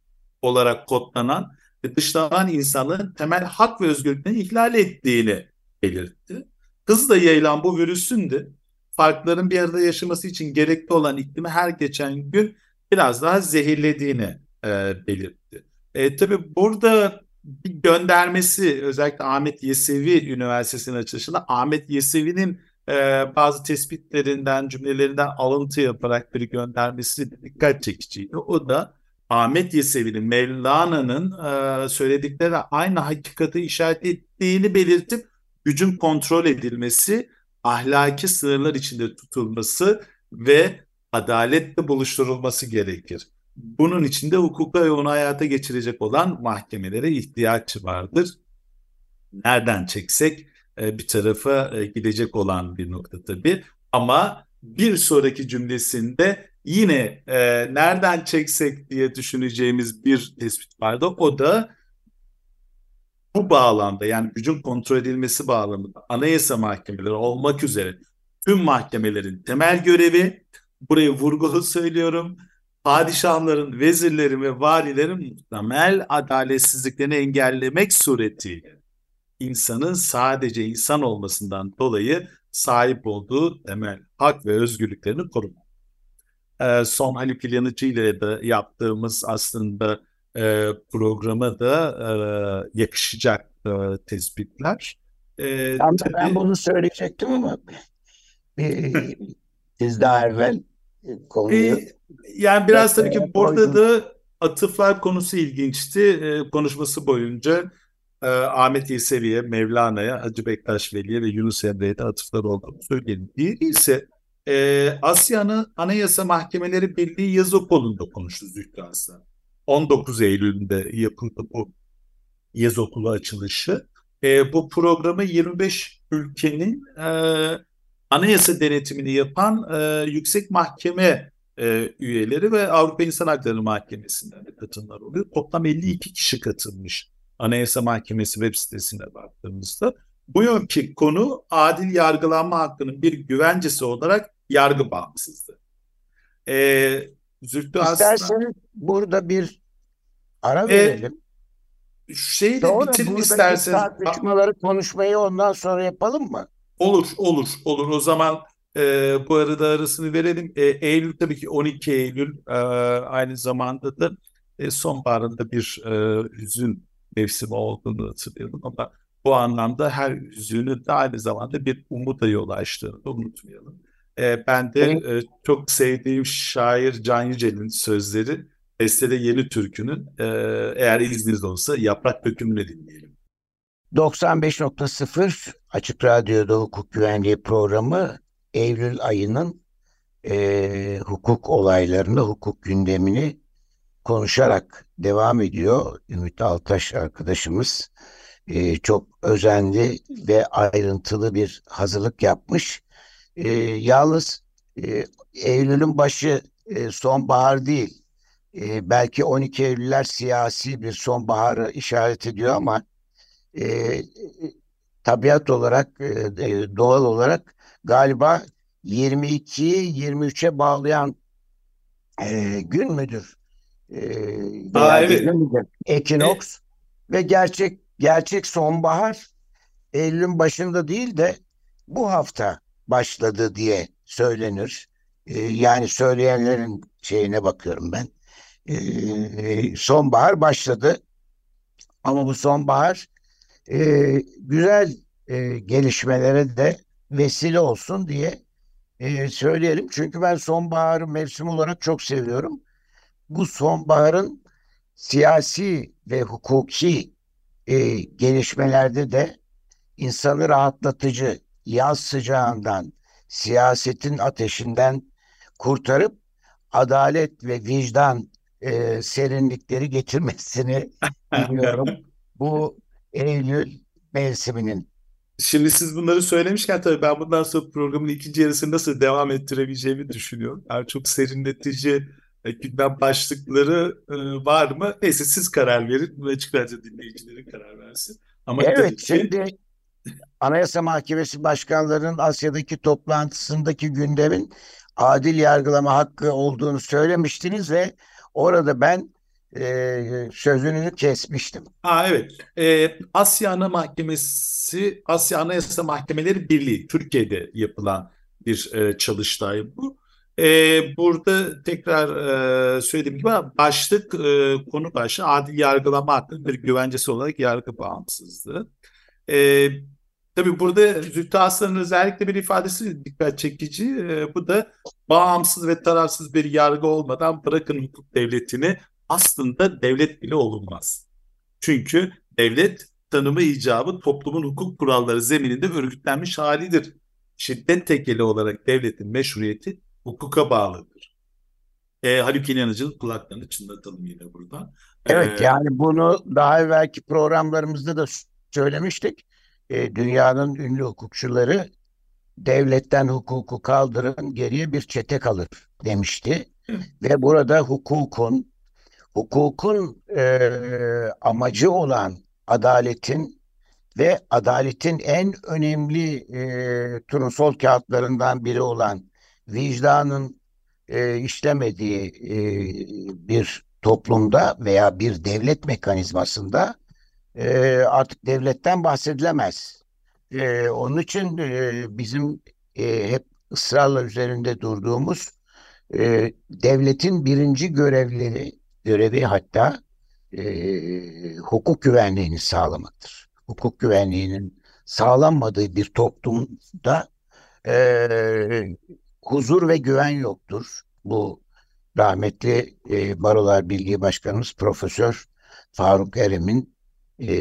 olarak kodlanan ve dışlanan insanların temel hak ve özgürlüklerini ihlal ettiğini belirtti. Hızla yayılan bu virüsün de farkların bir arada yaşaması için gerekli olan iklimi her geçen gün biraz daha zehirlediğini e, belirtti. E, tabii burada bir göndermesi özellikle Ahmet Yesevi Üniversitesi'nin açılışında Ahmet Yesevi'nin e, bazı tespitlerinden, cümlelerinden alıntı yaparak bir göndermesi dikkat çekiciydi. O da Ahmet Yesevi'nin Mevlana'nın e, söyledikleri aynı hakikati işaret ettiğini belirtip gücün kontrol edilmesi, ahlaki sınırlar içinde tutulması ve adaletle buluşturulması gerekir. Bunun için de hukuka ve onu hayata geçirecek olan mahkemelere ihtiyaç vardır. Nereden çeksek e, bir tarafa e, gidecek olan bir nokta tabii. Ama bir sonraki cümlesinde yine e, nereden çeksek diye düşüneceğimiz bir tespit vardı. O da bu bağlamda yani gücün kontrol edilmesi bağlamında anayasa mahkemeleri olmak üzere tüm mahkemelerin temel görevi burayı vurgulu söylüyorum padişahların, vezirlerin ve valilerin muhtemel adaletsizliklerini engellemek suretiyle insanın sadece insan olmasından dolayı sahip olduğu temel hak ve özgürlüklerini korumak. Ee, son Haluk İlyanıcı ile de yaptığımız aslında e, programa da e, yakışacak e, tespitler. E, Tam tabii, ben bunu söyleyecektim ama bir, siz daha evvel konuyu... E, yani biraz tabii ki burada da atıflar konusu ilginçti. E, konuşması boyunca e, Ahmet Yesevi'ye, Mevlana'ya, Hacı Bektaş Veli'ye ve Yunus Emre'ye de atıflar olduğunu söyleyelim. Diğeri ise e, Asya'nın Anayasa Mahkemeleri Birliği yazı okulunda konuştu Zühtü Aslan. 19 Eylül'de yapıldı bu yaz okulu açılışı. E, bu programı 25 ülkenin e, anayasa denetimini yapan e, yüksek mahkeme e, üyeleri ve Avrupa İnsan Hakları Mahkemesi'nden de katılımlar oluyor. Toplam 52 kişi katılmış Anayasa Mahkemesi web sitesine baktığımızda. Bu yönki konu adil yargılanma hakkının bir güvencesi olarak yargı bağımsızlığı. Ee, Zülfü İsterseniz aslında, burada bir ara verelim. E, şeyi de Sonra bitirin isterseniz. tartışmaları konuşmayı ondan sonra yapalım mı? Olur, olur, olur. O zaman e, bu arada arasını verelim. E, Eylül tabii ki 12 Eylül e, aynı zamanda da e, sonbaharında bir e, hüzün mevsimi olduğunu hatırlayalım ama bu anlamda her hüzünü de aynı zamanda bir umuda yol açtığını unutmayalım. E, ben de e, çok sevdiğim şair Can Yücel'in sözleri Bestede Yeni Türkü'nün e, eğer izniniz olsa yaprak dökümüne dinleyelim. 95.0 Açık Radyo'da hukuk güvenliği programı Eylül ayının e, hukuk olaylarını, hukuk gündemini konuşarak devam ediyor. Ümit Altaş arkadaşımız e, çok özenli ve ayrıntılı bir hazırlık yapmış. E, yalnız e, Eylül'ün başı e, sonbahar değil. E, belki 12 Eylüller siyasi bir sonbaharı işaret ediyor ama e, tabiat olarak, e, e doğal olarak galiba 22'yi 23'e bağlayan e, gün müdür? E, Aa, evet. Ekinoks e- ve gerçek gerçek sonbahar Eylül'ün başında değil de bu hafta başladı diye söylenir. E, yani söyleyenlerin şeyine bakıyorum ben. E, sonbahar başladı. Ama bu sonbahar e, güzel e, gelişmelere de vesile olsun diye e, söyleyelim. Çünkü ben sonbaharı mevsim olarak çok seviyorum. Bu sonbaharın siyasi ve hukuki e, gelişmelerde de insanı rahatlatıcı, yaz sıcağından, siyasetin ateşinden kurtarıp adalet ve vicdan e, serinlikleri getirmesini biliyorum. Bu Eylül mevsiminin Şimdi siz bunları söylemişken tabii ben bundan sonra programın ikinci yarısını nasıl devam ettirebileceğimi düşünüyorum. Yani çok serinletici e, gündem başlıkları e, var mı? Neyse siz karar verin. Açık radyo dinleyicileri karar versin. Ama evet ki... şimdi Anayasa Mahkemesi başkanlarının Asya'daki toplantısındaki gündemin adil yargılama hakkı olduğunu söylemiştiniz ve orada ben e, sözünü kesmiştim. Ha, evet. E, Asya Ana Mahkemesi, Asya Anayasa Mahkemeleri Birliği Türkiye'de yapılan bir e, çalıştay bu. E, burada tekrar e, söylediğim gibi başlık e, konu başlığı adil yargılama hakkı bir güvencesi olarak yargı bağımsızlığı. E, tabii burada Zühtü Aslan'ın özellikle bir ifadesi dikkat çekici. E, bu da bağımsız ve tarafsız bir yargı olmadan bırakın hukuk devletini aslında devlet bile olunmaz. Çünkü devlet tanımı icabı toplumun hukuk kuralları zemininde örgütlenmiş halidir. Şiddet tekeli olarak devletin meşruiyeti hukuka bağlıdır. E, Haluk İnanıcı'nın kulaklarını çınlatalım yine burada. Evet ee, yani bunu daha evvelki programlarımızda da söylemiştik. E, dünyanın ünlü hukukçuları devletten hukuku kaldırın geriye bir çete kalır demişti. Ve burada hukukun hukukun e, amacı olan adaletin ve adaletin en önemli e, turnusol kağıtlarından biri olan vicdanın e, işlemediği e, bir toplumda veya bir devlet mekanizmasında e, artık devletten bahsedilemez. E, onun için e, bizim e, hep ısrarla üzerinde durduğumuz e, devletin birinci görevleri görevi hatta e, hukuk güvenliğini sağlamaktır. Hukuk güvenliğinin sağlanmadığı bir toplumda e, huzur ve güven yoktur. Bu rahmetli e, Barolar Birliği Başkanımız Profesör Faruk Erem'in e,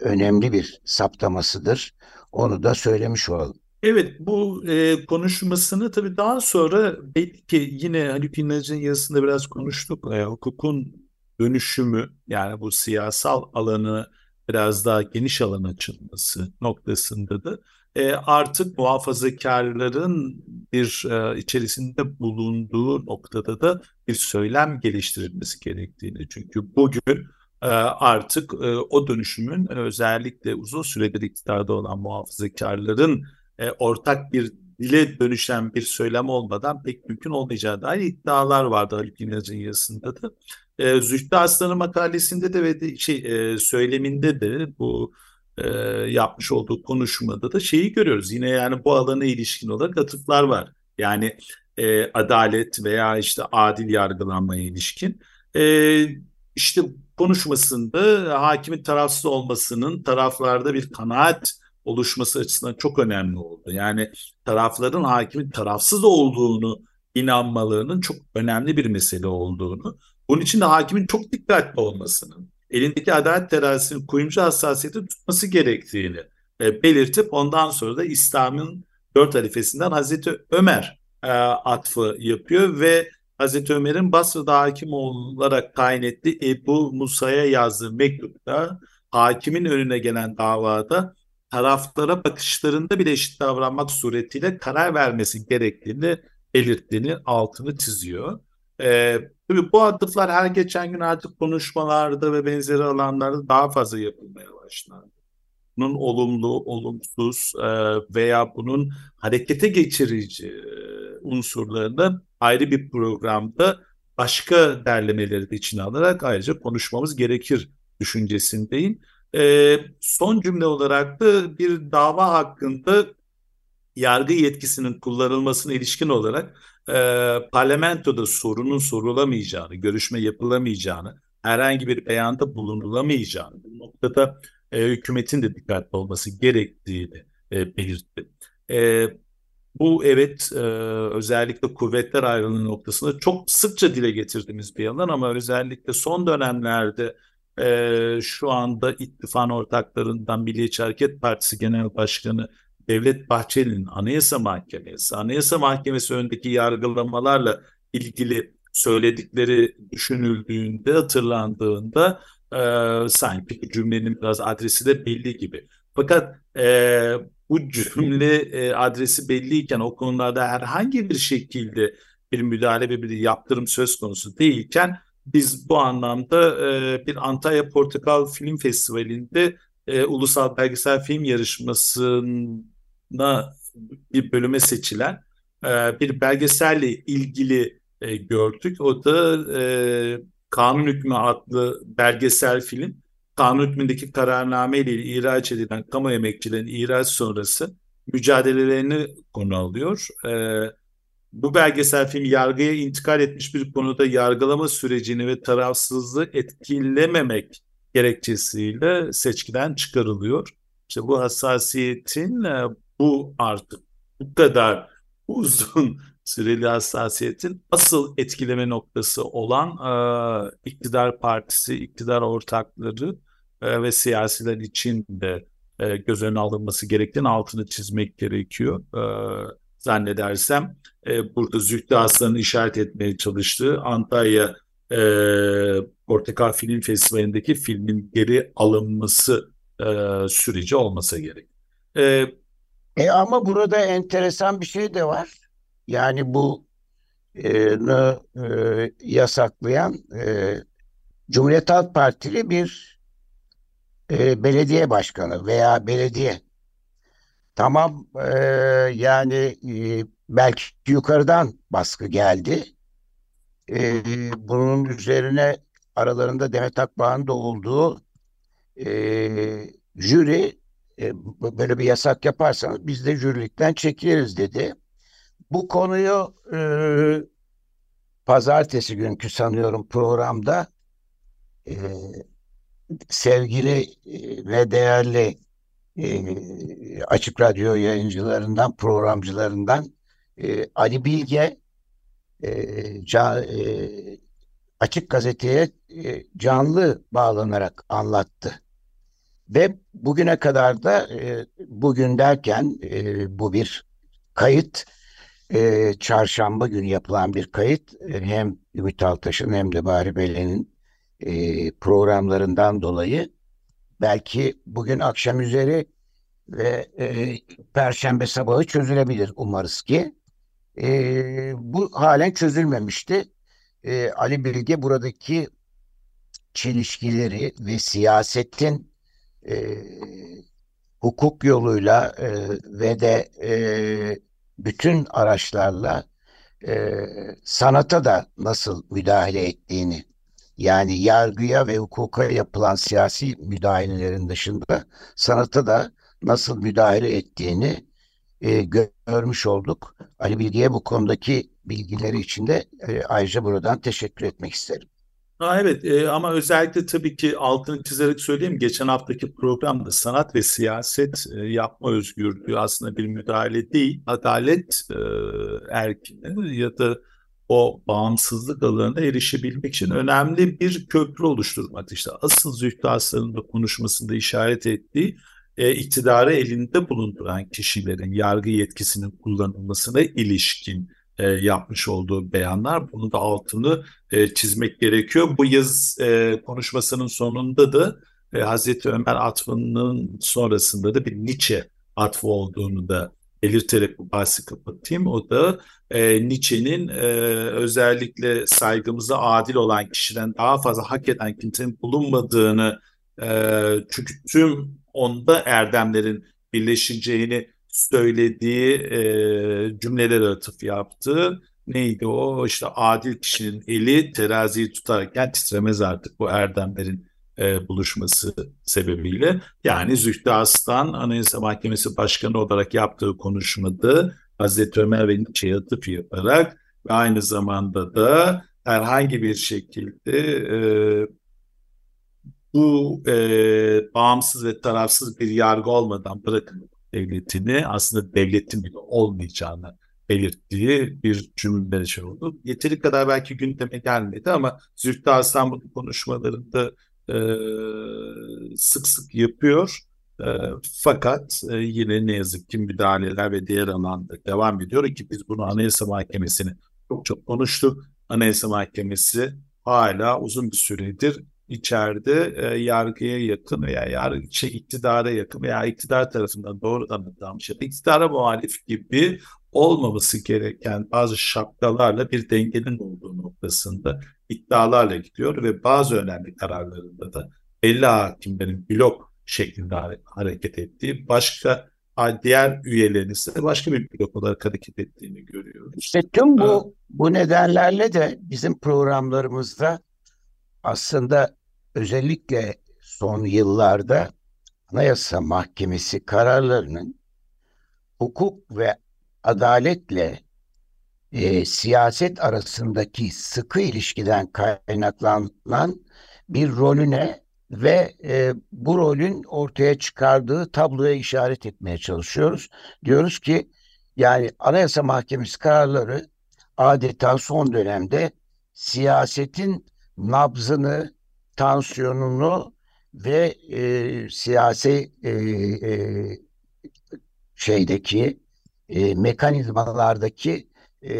önemli bir saptamasıdır. Onu da söylemiş olalım. Evet bu e, konuşmasını tabii daha sonra belki yine Haluk İnanç'ın yazısında biraz konuştuk. E, hukukun dönüşümü yani bu siyasal alanı biraz daha geniş alan açılması noktasında da e, artık muhafazakarların bir e, içerisinde bulunduğu noktada da bir söylem geliştirilmesi gerektiğini. Çünkü bugün artık e, o dönüşümün özellikle uzun süredir iktidarda olan muhafazakarların e, ortak bir dile dönüşen bir söylem olmadan pek mümkün olmayacağı dair iddialar vardı Haluk İnanç'ın yazısında da. E, Zühtü Aslan'ın makalesinde de ve de, şey e, söyleminde de bu e, yapmış olduğu konuşmada da şeyi görüyoruz. Yine yani bu alana ilişkin olarak atıflar var. Yani e, adalet veya işte adil yargılanmaya ilişkin. E, işte konuşmasında hakimin tarafsız olmasının taraflarda bir kanaat oluşması açısından çok önemli oldu. Yani tarafların hakimin tarafsız olduğunu inanmalarının çok önemli bir mesele olduğunu, bunun için de hakimin çok dikkatli olmasının, elindeki adalet terazisinin kuyumcu hassasiyeti tutması gerektiğini e, belirtip ondan sonra da İslam'ın dört halifesinden Hazreti Ömer e, atfı yapıyor ve Hazreti Ömer'in Basra'da hakim olarak tayin ettiği Ebu Musa'ya yazdığı mektupta hakimin önüne gelen davada taraflara bakışlarında bile eşit davranmak suretiyle karar vermesi gerektiğini belirttiğini altını çiziyor. Ee, tabii bu atıflar her geçen gün artık konuşmalarda ve benzeri alanlarda daha fazla yapılmaya başlandı. Bunun olumlu, olumsuz e, veya bunun harekete geçirici e, unsurlarını ayrı bir programda başka derlemeleri de içine alarak ayrıca konuşmamız gerekir düşüncesindeyim. E, son cümle olarak da bir dava hakkında yargı yetkisinin kullanılmasına ilişkin olarak e, parlamentoda sorunun sorulamayacağını, görüşme yapılamayacağını, herhangi bir beyanda bulunulamayacağını, bu noktada e, hükümetin de dikkatli olması gerektiğini e, belirtti. E, bu evet e, özellikle kuvvetler ayrılığı noktasında çok sıkça dile getirdiğimiz bir alan ama özellikle son dönemlerde e, şu anda ittifak ortaklarından Milliyetçi Hareket Partisi Genel Başkanı Devlet Bahçeli'nin Anayasa Mahkemesi, Anayasa Mahkemesi önündeki yargılamalarla ilgili söyledikleri düşünüldüğünde, hatırlandığında e, sanki cümlenin biraz adresi de belli gibi. Fakat e, bu cümle e, adresi belliyken o konularda herhangi bir şekilde bir müdahale ve bir yaptırım söz konusu değilken biz bu anlamda e, bir Antalya Portakal Film Festivali'nde e, ulusal belgesel film yarışmasına bir bölüme seçilen e, bir belgeselle ilgili e, gördük. O da e, Kanun Hükmü adlı belgesel film. Kanun hükmündeki kararname ile ihraç edilen kamu emekçilerin ihraç sonrası mücadelelerini konu alıyor. E, bu belgesel film yargıya intikal etmiş bir konuda yargılama sürecini ve tarafsızlığı etkilememek gerekçesiyle seçkiden çıkarılıyor. İşte bu hassasiyetin e, bu artık bu kadar uzun süreli hassasiyetin asıl etkileme noktası olan e, iktidar partisi, iktidar ortakları e, ve siyasiler için de e, göz önüne alınması gerektiğini altını çizmek gerekiyor. E, zannedersem e, burada Zühtü Aslan'ın işaret etmeye çalıştığı Antalya e, Portakal Film Festivali'ndeki filmin geri alınması e, süreci olmasa gerek. E, e ama burada enteresan bir şey de var. Yani bu e, e, yasaklayan e, Cumhuriyet Halk Partili bir e, belediye başkanı veya belediye. Tamam e, yani e, belki yukarıdan baskı geldi. E, bunun üzerine aralarında Demet Akbağ'ın da olduğu e, jüri e, böyle bir yasak yaparsanız biz de jürilikten çekiliriz dedi. Bu konuyu e, pazartesi günkü sanıyorum programda e, sevgili e, ve değerli e, Açık Radyo yayıncılarından, programcılarından e, Ali Bilge e, ca, e, Açık Gazete'ye e, canlı bağlanarak anlattı. Ve bugüne kadar da e, bugün derken e, bu bir kayıt e, çarşamba günü yapılan bir kayıt e, hem Ümit Altaş'ın hem de Bahri Belle'nin e, programlarından dolayı belki bugün akşam üzeri ve e, perşembe sabahı çözülebilir umarız ki. E, bu halen çözülmemişti. E, Ali Bilge buradaki çelişkileri ve siyasetin e, hukuk yoluyla e, ve de e, bütün araçlarla e, sanata da nasıl müdahale ettiğini yani yargıya ve hukuka yapılan siyasi müdahalelerin dışında sanata da nasıl müdahale ettiğini e, görmüş olduk. Ali Bilge'ye bu konudaki bilgileri için de e, ayrıca buradan teşekkür etmek isterim. Ha, evet e, ama özellikle tabii ki altını çizerek söyleyeyim geçen haftaki programda sanat ve siyaset e, yapma özgürlüğü aslında bir müdahale değil adalet e, erkine ya da o bağımsızlık alanına erişebilmek için önemli bir köprü oluşturmak. İşte asıl Zühtü Aslan'ın da konuşmasında işaret ettiği e, iktidarı elinde bulunduran kişilerin yargı yetkisinin kullanılmasına ilişkin e, yapmış olduğu beyanlar. Bunu da altını e, çizmek gerekiyor. Bu yaz e, konuşmasının sonunda da e, Hazreti Ömer atfının sonrasında da bir Nietzsche atfı olduğunu da belirterek bu bahsi kapatayım. O da e, Nietzsche'nin e, özellikle saygımıza adil olan kişiden daha fazla hak eden kimsenin bulunmadığını e, çünkü tüm onda erdemlerin birleşeceğini söylediği e, cümleler atıf yaptı. Neydi o? İşte adil kişinin eli teraziyi tutarken titremez artık bu erdemlerin e, buluşması sebebiyle. Yani Zühtü Aslan Anayasa Mahkemesi Başkanı olarak yaptığı konuşmada Hazreti Ömer ve Nietzsche'ye atıf yaparak ve aynı zamanda da herhangi bir şekilde e, bu e, bağımsız ve tarafsız bir yargı olmadan bırakın devletini aslında devletin bile olmayacağını belirttiği bir cümle şey oldu. Yeteri kadar belki gündeme gelmedi ama Zühtü Aslan bu konuşmalarında e, sık sık yapıyor. E, fakat e, yine ne yazık ki müdahaleler ve diğer alanda devam ediyor ki biz bunu Anayasa Mahkemesi'ni çok çok konuştuk. Anayasa Mahkemesi hala uzun bir süredir içeride e, yargıya yakın veya yargı şey, iktidara yakın veya iktidar tarafından doğrudan adanmış ya da iktidara muhalif gibi olmaması gereken bazı şapkalarla bir dengenin olduğu noktasında iddialarla gidiyor ve bazı önemli kararlarında da belli hakimlerin blok şeklinde hareket ettiği başka diğer üyelerin ise başka bir blok olarak hareket ettiğini görüyoruz. İşte tüm bu bu nedenlerle de bizim programlarımızda aslında özellikle son yıllarda Anayasa Mahkemesi kararlarının hukuk ve adaletle e, siyaset arasındaki sıkı ilişkiden kaynaklanan bir rolüne ve e, bu rolün ortaya çıkardığı tabloya işaret etmeye çalışıyoruz. Diyoruz ki yani Anayasa Mahkemesi kararları adeta son dönemde siyasetin nabzını, tansiyonunu ve e, siyasi e, e, şeydeki e, mekanizmalardaki e,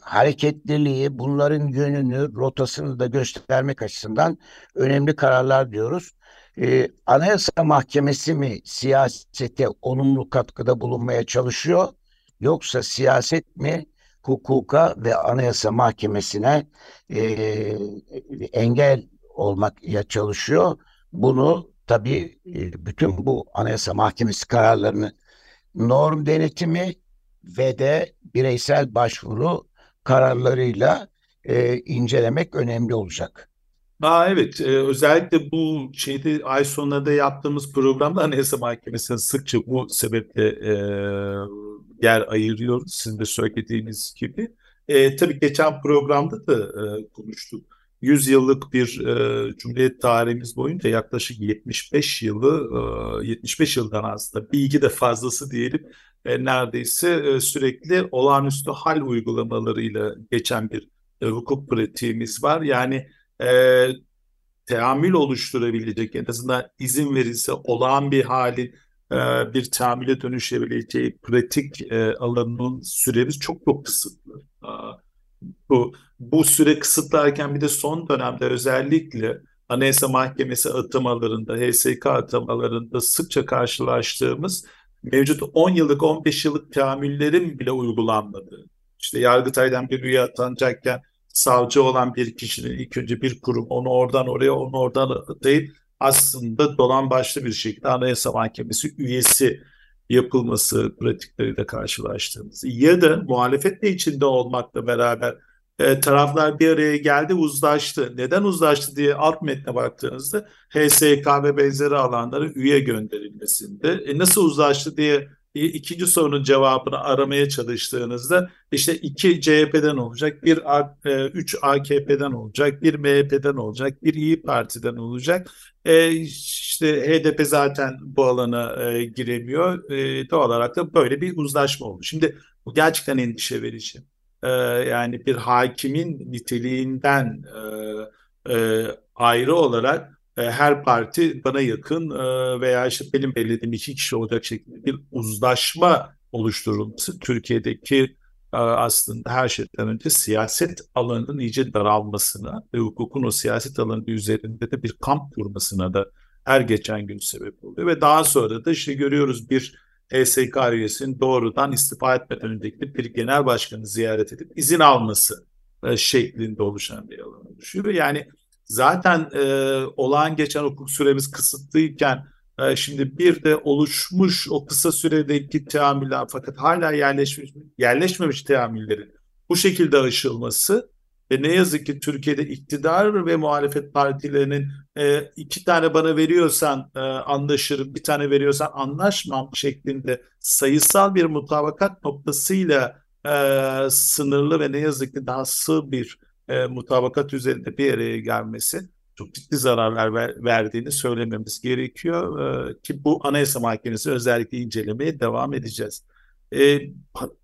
hareketliliği, bunların yönünü, rotasını da göstermek açısından önemli kararlar diyoruz. E, Anayasa Mahkemesi mi siyasete olumlu katkıda bulunmaya çalışıyor, yoksa siyaset mi hukuka ve Anayasa Mahkemesi'ne e, engel olmaya çalışıyor? Bunu tabii e, bütün bu Anayasa Mahkemesi kararlarını norm denetimi ve de bireysel başvuru kararlarıyla e, incelemek önemli olacak. Aa, evet, e, özellikle bu şeyde ay sonunda yaptığımız programda Anayasa Mahkemesi'ne sıkça bu sebeple e, yer ayırıyoruz. Sizin de söylediğiniz gibi. E, tabii geçen programda da e, konuştuk. 100 yıllık bir e, Cumhuriyet tarihimiz boyunca yaklaşık 75 yılı, e, 75 yıldan aslında bilgi de fazlası diyelim e, neredeyse e, sürekli olağanüstü hal uygulamalarıyla geçen bir e, hukuk pratiğimiz var. Yani e, teamül oluşturabilecek en azından izin verilse olağan bir hali e, bir teamüle dönüşebileceği pratik e, alanının süremiz çok çok kısıtlı. E, bu, bu süre kısıtlarken bir de son dönemde özellikle Anayasa Mahkemesi atamalarında, HSK atamalarında sıkça karşılaştığımız mevcut 10 yıllık 15 yıllık teamüllerin bile uygulanmadığı. İşte Yargıtay'dan bir üye atanacakken savcı olan bir kişinin ilk önce bir kurum onu oradan oraya onu oradan atayıp aslında dolan başlı bir şekilde Anayasa Mahkemesi üyesi yapılması pratikleriyle karşılaştığımız ya da muhalefetle içinde olmakla beraber e, taraflar bir araya geldi uzlaştı. Neden uzlaştı diye alt metne baktığınızda HSK ve benzeri alanlara üye gönderilmesinde. E, nasıl uzlaştı diye ikinci sorunun cevabını aramaya çalıştığınızda işte iki CHP'den olacak, bir e, üç AKP'den olacak, bir MHP'den olacak, bir İyi Parti'den olacak. E, işte HDP zaten bu alana e, giremiyor. E, doğal olarak da böyle bir uzlaşma oldu. Şimdi bu gerçekten endişe verici e, yani bir hakimin niteliğinden e, e, ayrı olarak e, her parti bana yakın e, veya işte benim belirlediğim iki kişi olacak şekilde bir uzlaşma oluşturulması Türkiye'deki e, aslında her şeyden önce siyaset alanının iyice daralmasına ve hukukun o siyaset alanı üzerinde de bir kamp kurmasına da her geçen gün sebep oluyor. Ve daha sonra da işte görüyoruz bir HSK üyesinin doğrudan istifa etmeden önceki bir genel başkanı ziyaret edip izin alması e, şeklinde oluşan bir alan oluşuyor. Yani zaten e, olağan geçen hukuk süremiz kısıtlıyken e, şimdi bir de oluşmuş o kısa süredeki teamüller fakat hala yerleşmiş yerleşmemiş teamüllerin bu şekilde aşılması ve ne yazık ki Türkiye'de iktidar ve muhalefet partilerinin e, iki tane bana veriyorsan e, anlaşırım, bir tane veriyorsan anlaşmam şeklinde sayısal bir mutabakat noktasıyla e, sınırlı ve ne yazık ki daha sığ bir e, mutabakat üzerinde bir araya gelmesi çok ciddi zararlar ver, verdiğini söylememiz gerekiyor e, ki bu Anayasa Mahkemesi özellikle incelemeye devam edeceğiz. E,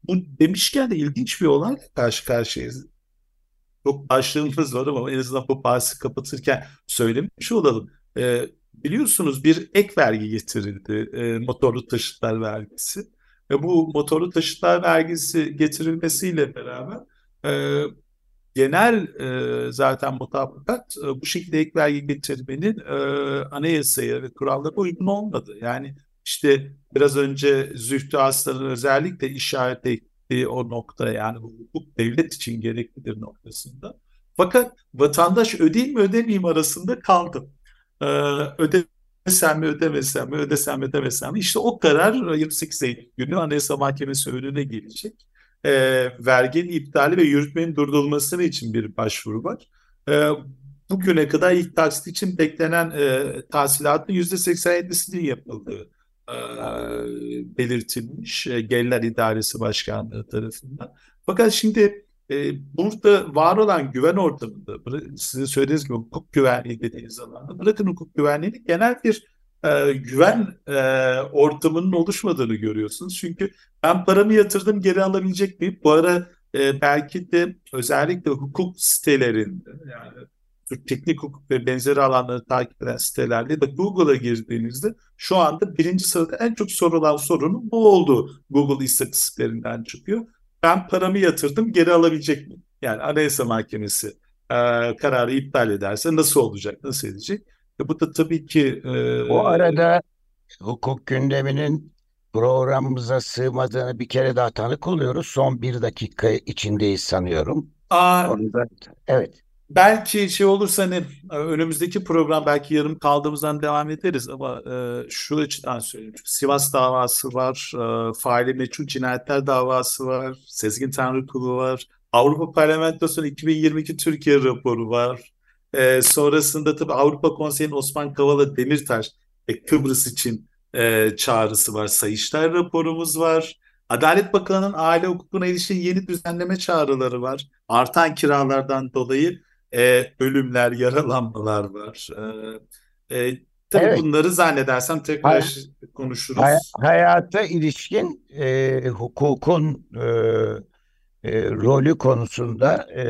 bu demişken de ilginç bir olay karşı karşıyayız çok başlığımız var ama en azından bu bahsi kapatırken söylemiş olalım. E, biliyorsunuz bir ek vergi getirildi. E, motorlu taşıtlar vergisi. Ve bu motorlu taşıtlar vergisi getirilmesiyle beraber e, genel e, zaten mutabakat e, bu şekilde ek vergi getirmenin e, anayasaya ve kurallara uygun olmadı. Yani işte biraz önce Zühtü Aslan'ın özellikle işaret ettiği o nokta yani bu hukuk devlet için gereklidir noktasında. Fakat vatandaş ödeyeyim mi ödemeyeyim arasında kaldım. Ee, ödesem mi ödemesem mi ödesem mi ödemesem mi işte o karar 28 Eylül günü Anayasa Mahkemesi önüne gelecek. Ee, verginin iptali ve yürütmenin durdurulması için bir başvuru var. Ee, bugüne kadar ilk taksit için beklenen e, tahsilatın %87'sinin yapıldığı belirtilmiş e, Gelirler İdaresi Başkanlığı tarafından. Fakat şimdi burada var olan güven ortamında sizin söylediğiniz gibi hukuk güvenliği dediğiniz alanda bırakın hukuk güvenliğini genel bir güven ortamının oluşmadığını görüyorsunuz. Çünkü ben paramı yatırdım geri alabilecek miyim? Bu ara belki de özellikle hukuk sitelerinde yani Türk teknik hukuk ve benzeri alanları takip eden sitelerde de Google'a girdiğinizde şu anda birinci sırada en çok sorulan sorunun bu oldu. Google istatistiklerinden çıkıyor. Ben paramı yatırdım geri alabilecek miyim? Yani Anayasa Mahkemesi e, kararı iptal ederse nasıl olacak, nasıl edecek? E, bu da tabii ki... E, bu arada hukuk gündeminin programımıza sığmadığını bir kere daha tanık oluyoruz. Son bir dakika içindeyiz sanıyorum. Aa, Orada, evet. Belki şey olursa hani e, önümüzdeki program belki yarım kaldığımızdan devam ederiz ama e, şu açıdan söyleyeyim. Sivas davası var, e, faili meçhul cinayetler davası var, Sezgin Tanrıkulu var, Avrupa Parlamentosu'nun 2022 Türkiye raporu var. E, sonrasında tabii Avrupa Konseyi'nin Osman Kavala Demirtaş e, Kıbrıs için e, çağrısı var. Sayıştay raporumuz var. Adalet Bakanı'nın aile hukukuna ilişkin yeni düzenleme çağrıları var. Artan kiralardan dolayı e, ölümler, yaralanmalar var. E, e, tabii evet. bunları zannedersem tekrar Hay konuşuruz. Hay hayata ilişkin e, hukukun e, e, rolü konusunda e,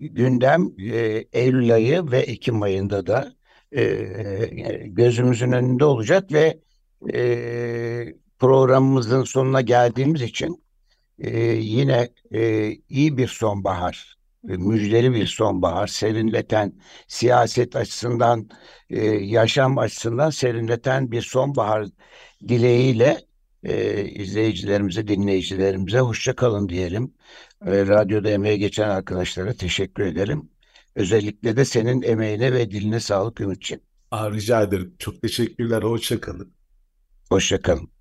gündem e, Eylül ayı ve Ekim ayında da e, gözümüzün önünde olacak ve e, programımızın sonuna geldiğimiz için e, yine e, iyi bir sonbahar müjdeli bir sonbahar, serinleten, siyaset açısından, e, yaşam açısından serinleten bir sonbahar dileğiyle e, izleyicilerimize, dinleyicilerimize hoşça kalın diyelim. E, radyoda emeğe geçen arkadaşlara teşekkür ederim. Özellikle de senin emeğine ve diline sağlık Ümit'ciğim. Aa, rica ederim. Çok teşekkürler. Hoşça kalın. Hoşça kalın.